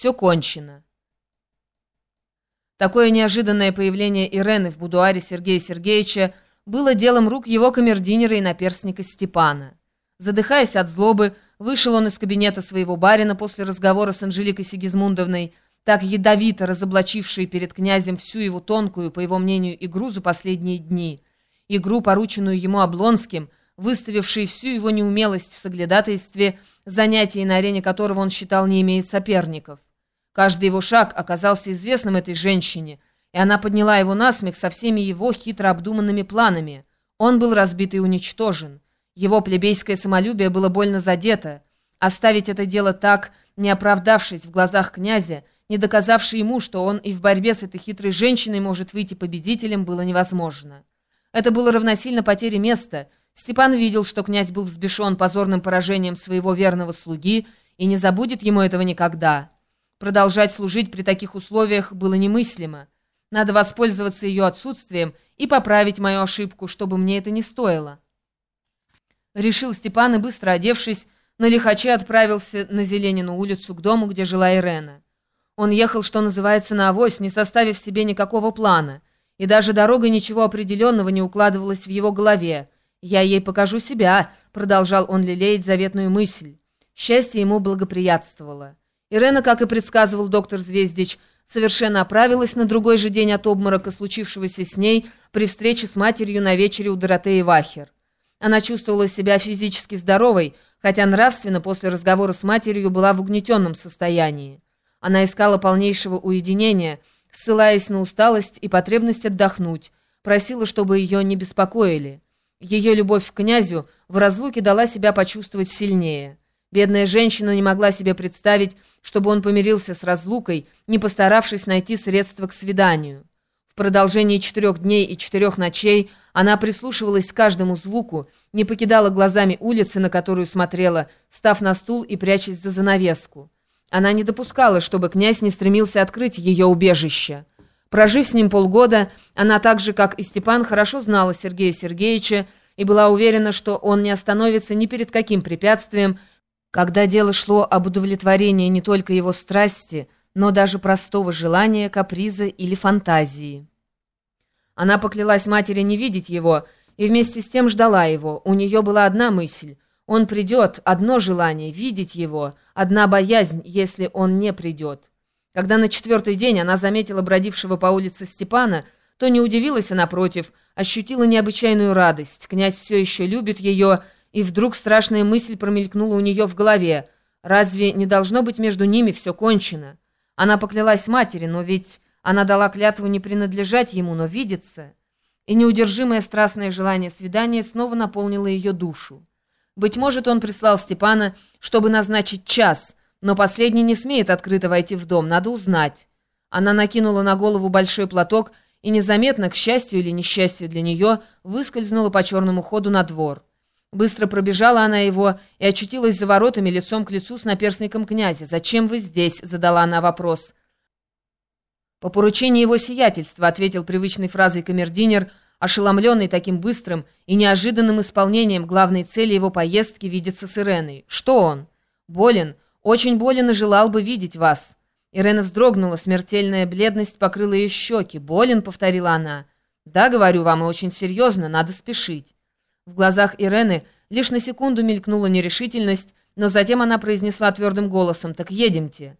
Все кончено. Такое неожиданное появление Ирены в будуаре Сергея Сергеевича было делом рук его камердинера и наперстника Степана. Задыхаясь от злобы, вышел он из кабинета своего барина после разговора с Анжеликой Сигизмундовной, так ядовито разоблачившей перед князем всю его тонкую, по его мнению, игру за последние дни. Игру, порученную ему Облонским, выставившей всю его неумелость в соглядатайстве, занятие на арене которого он считал не имеет соперников. Каждый его шаг оказался известным этой женщине, и она подняла его на смех со всеми его хитро обдуманными планами. Он был разбит и уничтожен. Его плебейское самолюбие было больно задето. Оставить это дело так, не оправдавшись в глазах князя, не доказавший ему, что он и в борьбе с этой хитрой женщиной может выйти победителем, было невозможно. Это было равносильно потере места. Степан видел, что князь был взбешен позорным поражением своего верного слуги и не забудет ему этого никогда. Продолжать служить при таких условиях было немыслимо. Надо воспользоваться ее отсутствием и поправить мою ошибку, чтобы мне это не стоило. Решил Степан и, быстро одевшись, на лихаче отправился на Зеленину улицу к дому, где жила Ирена. Он ехал, что называется, на авось, не составив себе никакого плана, и даже дорога ничего определенного не укладывалась в его голове. «Я ей покажу себя», — продолжал он лелеять заветную мысль. Счастье ему благоприятствовало. Ирена, как и предсказывал доктор Звездич, совершенно оправилась на другой же день от обморока, случившегося с ней при встрече с матерью на вечере у Доротеи Вахер. Она чувствовала себя физически здоровой, хотя нравственно после разговора с матерью была в угнетенном состоянии. Она искала полнейшего уединения, ссылаясь на усталость и потребность отдохнуть, просила, чтобы ее не беспокоили. Ее любовь к князю в разлуке дала себя почувствовать сильнее. Бедная женщина не могла себе представить, чтобы он помирился с разлукой, не постаравшись найти средства к свиданию. В продолжении четырех дней и четырех ночей она прислушивалась к каждому звуку, не покидала глазами улицы, на которую смотрела, став на стул и прячась за занавеску. Она не допускала, чтобы князь не стремился открыть ее убежище. Прожив с ним полгода, она так же, как и Степан, хорошо знала Сергея Сергеевича и была уверена, что он не остановится ни перед каким препятствием, когда дело шло об удовлетворении не только его страсти, но даже простого желания, каприза или фантазии. Она поклялась матери не видеть его и вместе с тем ждала его. У нее была одна мысль. Он придет, одно желание — видеть его, одна боязнь, если он не придет. Когда на четвертый день она заметила бродившего по улице Степана, то не удивилась, а напротив, ощутила необычайную радость. Князь все еще любит ее, — и вдруг страшная мысль промелькнула у нее в голове. Разве не должно быть между ними все кончено? Она поклялась матери, но ведь она дала клятву не принадлежать ему, но видеться. И неудержимое страстное желание свидания снова наполнило ее душу. Быть может, он прислал Степана, чтобы назначить час, но последний не смеет открыто войти в дом, надо узнать. Она накинула на голову большой платок и незаметно, к счастью или несчастью для нее, выскользнула по черному ходу на двор. Быстро пробежала она его и очутилась за воротами лицом к лицу с наперстником князя. «Зачем вы здесь?» — задала она вопрос. «По поручению его сиятельства», — ответил привычной фразой камердинер, ошеломленный таким быстрым и неожиданным исполнением главной цели его поездки видеться с Иреной. «Что он?» «Болен. Очень болен и желал бы видеть вас». Ирена вздрогнула, смертельная бледность покрыла ее щеки. «Болен?» — повторила она. «Да, говорю вам, и очень серьезно, надо спешить». В глазах Ирены лишь на секунду мелькнула нерешительность, но затем она произнесла твердым голосом «Так едемте».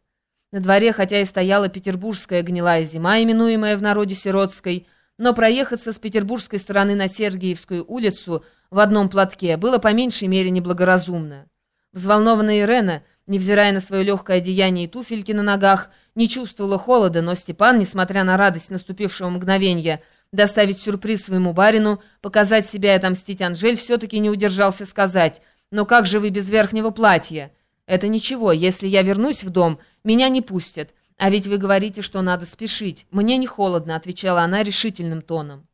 На дворе, хотя и стояла петербургская гнилая зима, именуемая в народе Сиротской, но проехаться с петербургской стороны на Сергиевскую улицу в одном платке было по меньшей мере неблагоразумно. Взволнованная Ирена, невзирая на свое легкое одеяние и туфельки на ногах, не чувствовала холода, но Степан, несмотря на радость наступившего мгновения, доставить сюрприз своему барину, показать себя и отомстить Анжель, все-таки не удержался сказать «Но как же вы без верхнего платья?» «Это ничего, если я вернусь в дом, меня не пустят. А ведь вы говорите, что надо спешить. Мне не холодно», — отвечала она решительным тоном.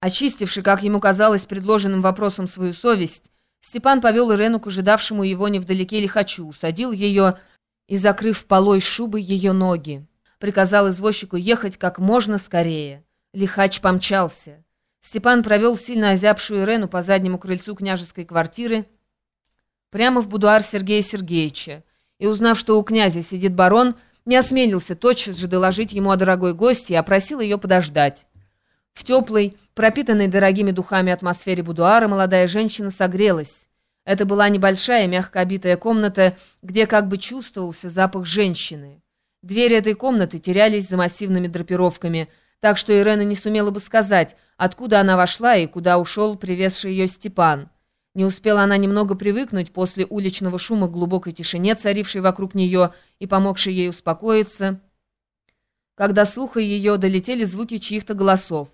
Очистивши, как ему казалось, предложенным вопросом свою совесть, Степан повел Ирену к ожидавшему его невдалеке лихачу, садил ее и, закрыв полой шубы, ее ноги приказал извозчику ехать как можно скорее. Лихач помчался. Степан провел сильно озябшую Ирену по заднему крыльцу княжеской квартиры прямо в будуар Сергея Сергеевича и, узнав, что у князя сидит барон, не осмелился тотчас же доложить ему о дорогой гости и опросил ее подождать. В теплой, пропитанной дорогими духами атмосфере будуара молодая женщина согрелась. Это была небольшая, мягко обитая комната, где как бы чувствовался запах женщины. Двери этой комнаты терялись за массивными драпировками, так что Ирена не сумела бы сказать, откуда она вошла и куда ушел привезший ее Степан. Не успела она немного привыкнуть после уличного шума к глубокой тишине, царившей вокруг нее и помогшей ей успокоиться, когда слуха ее долетели звуки чьих-то голосов.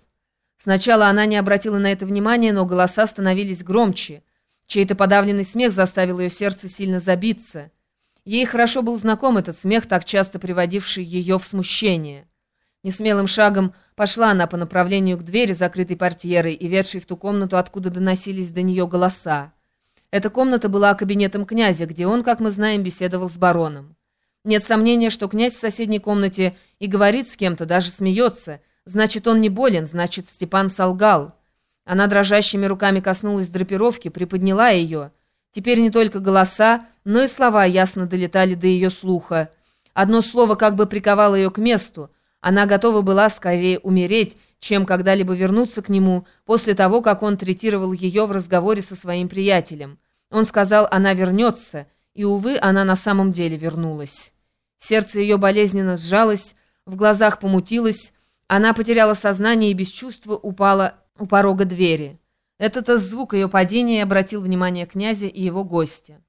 Сначала она не обратила на это внимания, но голоса становились громче. Чей-то подавленный смех заставил ее сердце сильно забиться. Ей хорошо был знаком этот смех, так часто приводивший ее в смущение. Несмелым шагом пошла она по направлению к двери, закрытой портьерой и ведшей в ту комнату, откуда доносились до нее голоса. Эта комната была кабинетом князя, где он, как мы знаем, беседовал с бароном. Нет сомнения, что князь в соседней комнате и говорит с кем-то, даже смеется. Значит, он не болен, значит, Степан солгал. Она дрожащими руками коснулась драпировки, приподняла ее. Теперь не только голоса, но и слова ясно долетали до ее слуха. Одно слово как бы приковало ее к месту — она готова была скорее умереть, чем когда-либо вернуться к нему после того, как он третировал ее в разговоре со своим приятелем. Он сказал, она вернется, и, увы, она на самом деле вернулась. Сердце ее болезненно сжалось, в глазах помутилось, она потеряла сознание и без чувства упала у порога двери. Этот звук ее падения обратил внимание князя и его гостя.